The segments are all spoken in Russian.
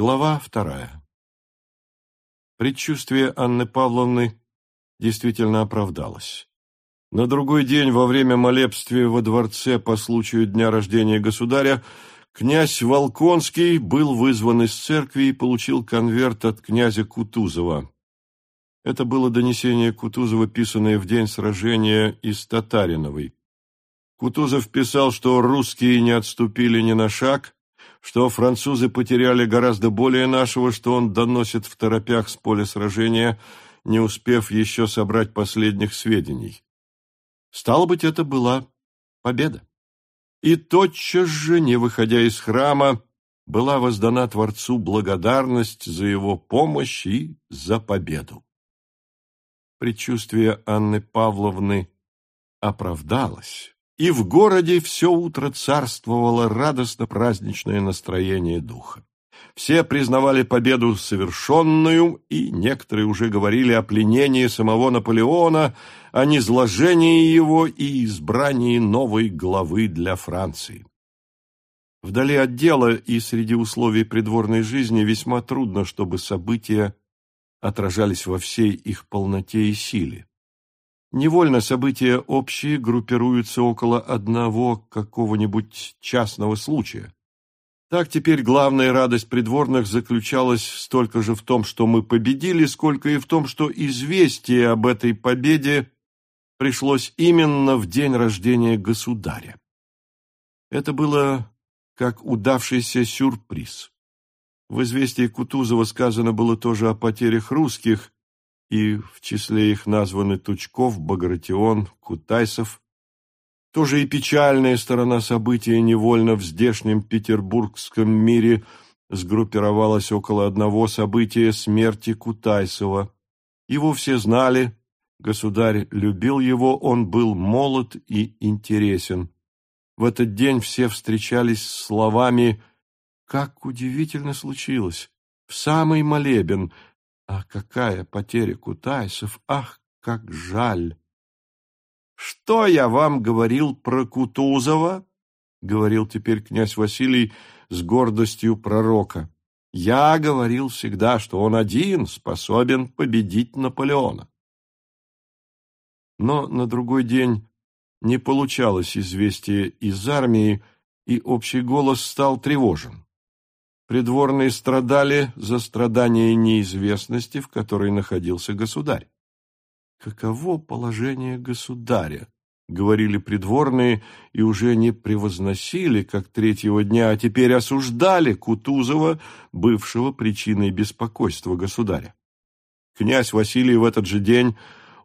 Глава вторая. Предчувствие Анны Павловны действительно оправдалось. На другой день во время молебствия во дворце по случаю дня рождения государя князь Волконский был вызван из церкви и получил конверт от князя Кутузова. Это было донесение Кутузова, писанное в день сражения из Татариновой. Кутузов писал, что русские не отступили ни на шаг, что французы потеряли гораздо более нашего, что он доносит в торопях с поля сражения, не успев еще собрать последних сведений. Стало быть, это была победа. И тотчас же, не выходя из храма, была воздана Творцу благодарность за его помощь и за победу. Предчувствие Анны Павловны оправдалось и в городе все утро царствовало радостно-праздничное настроение духа. Все признавали победу совершенную, и некоторые уже говорили о пленении самого Наполеона, о низложении его и избрании новой главы для Франции. Вдали от дела и среди условий придворной жизни весьма трудно, чтобы события отражались во всей их полноте и силе. Невольно события общие группируются около одного какого-нибудь частного случая. Так теперь главная радость придворных заключалась столько же в том, что мы победили, сколько и в том, что известие об этой победе пришлось именно в день рождения государя. Это было как удавшийся сюрприз. В известии Кутузова сказано было тоже о потерях русских, и в числе их названы Тучков, Багратион, Кутайсов. Тоже и печальная сторона события невольно в здешнем петербургском мире сгруппировалась около одного события смерти Кутайсова. Его все знали, государь любил его, он был молод и интересен. В этот день все встречались словами «Как удивительно случилось! В самый молебен!» Ах, какая потеря кутайцев! Ах, как жаль! Что я вам говорил про Кутузова? Говорил теперь князь Василий с гордостью пророка. Я говорил всегда, что он один способен победить Наполеона. Но на другой день не получалось известие из армии, и общий голос стал тревожен. Придворные страдали за страдания неизвестности, в которой находился государь. «Каково положение государя?» — говорили придворные, и уже не превозносили, как третьего дня, а теперь осуждали Кутузова, бывшего причиной беспокойства государя. Князь Василий в этот же день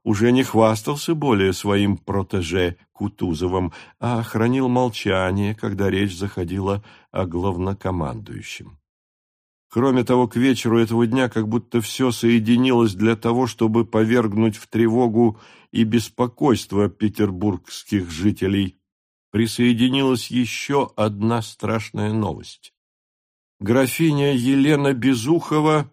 уже не хвастался более своим протеже Кутузовым, а хранил молчание, когда речь заходила о главнокомандующем. Кроме того, к вечеру этого дня как будто все соединилось для того, чтобы повергнуть в тревогу и беспокойство петербургских жителей. Присоединилась еще одна страшная новость. Графиня Елена Безухова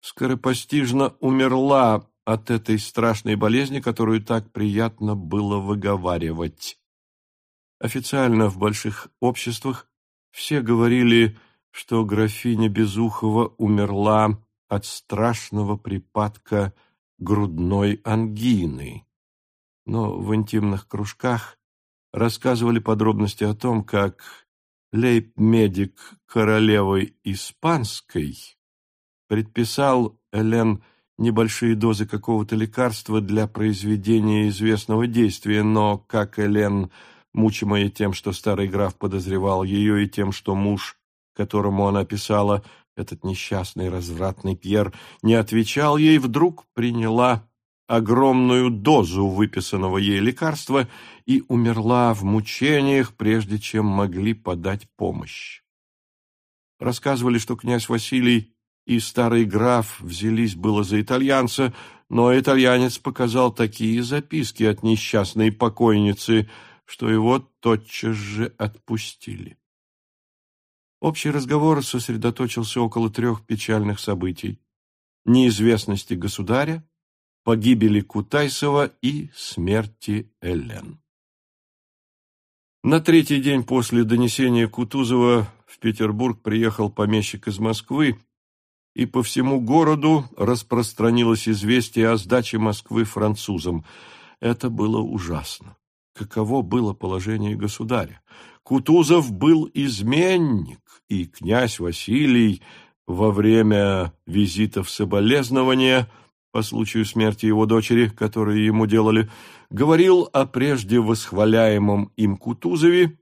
скоропостижно умерла от этой страшной болезни, которую так приятно было выговаривать. Официально в больших обществах все говорили, что графиня Безухова умерла от страшного припадка грудной ангины. Но в интимных кружках рассказывали подробности о том, как лейб-медик королевы Испанской предписал Элен небольшие дозы какого-то лекарства для произведения известного действия, но как Элен, мучимая тем, что старый граф подозревал ее, и тем, что муж, которому она писала, этот несчастный развратный Пьер, не отвечал ей, вдруг приняла огромную дозу выписанного ей лекарства и умерла в мучениях, прежде чем могли подать помощь. Рассказывали, что князь Василий и старый граф взялись было за итальянца, но итальянец показал такие записки от несчастной покойницы, что его тотчас же отпустили. Общий разговор сосредоточился около трех печальных событий – неизвестности государя, погибели Кутайсова и смерти Эллен. На третий день после донесения Кутузова в Петербург приехал помещик из Москвы, и по всему городу распространилось известие о сдаче Москвы французам. Это было ужасно. Каково было положение государя? Кутузов был изменник, и князь Василий во время визитов соболезнования по случаю смерти его дочери, которые ему делали, говорил о прежде восхваляемом им Кутузове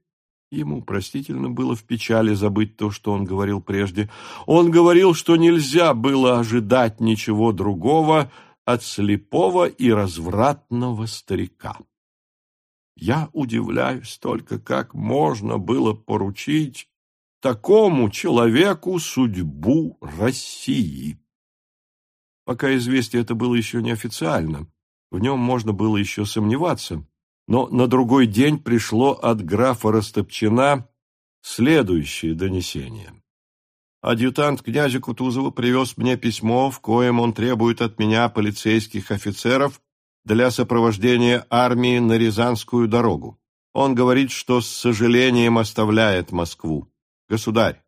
Ему простительно было в печали забыть то, что он говорил прежде. Он говорил, что нельзя было ожидать ничего другого от слепого и развратного старика. Я удивляюсь только, как можно было поручить такому человеку судьбу России. Пока известие это было еще неофициально, в нем можно было еще сомневаться, но на другой день пришло от графа Растопчина следующее донесение. Адъютант князя Кутузова привез мне письмо, в коем он требует от меня полицейских офицеров для сопровождения армии на Рязанскую дорогу. Он говорит, что с сожалением оставляет Москву. Государь,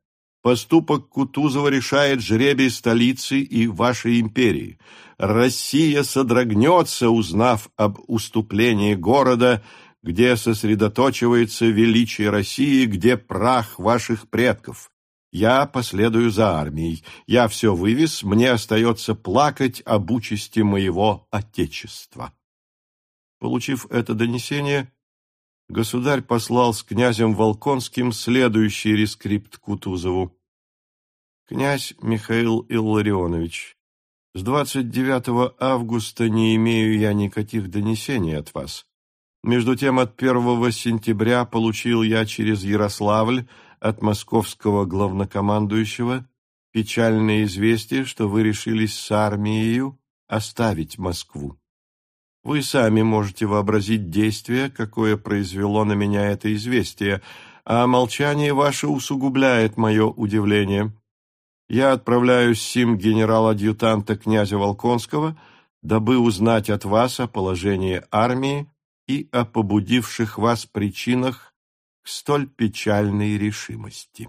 поступок Кутузова решает жребий столицы и вашей империи. Россия содрогнется, узнав об уступлении города, где сосредоточивается величие России, где прах ваших предков. Я последую за армией. Я все вывез, мне остается плакать об участи моего Отечества. Получив это донесение, государь послал с князем Волконским следующий рескрипт Кутузову. «Князь Михаил Илларионович, с 29 августа не имею я никаких донесений от вас. Между тем, от 1 сентября получил я через Ярославль от московского главнокомандующего печальное известие, что вы решились с армией оставить Москву. Вы сами можете вообразить действие, какое произвело на меня это известие, а молчание ваше усугубляет мое удивление. Я отправляюсь сим генерал-адъютанта князя Волконского, дабы узнать от вас о положении армии и о побудивших вас причинах к столь печальной решимости.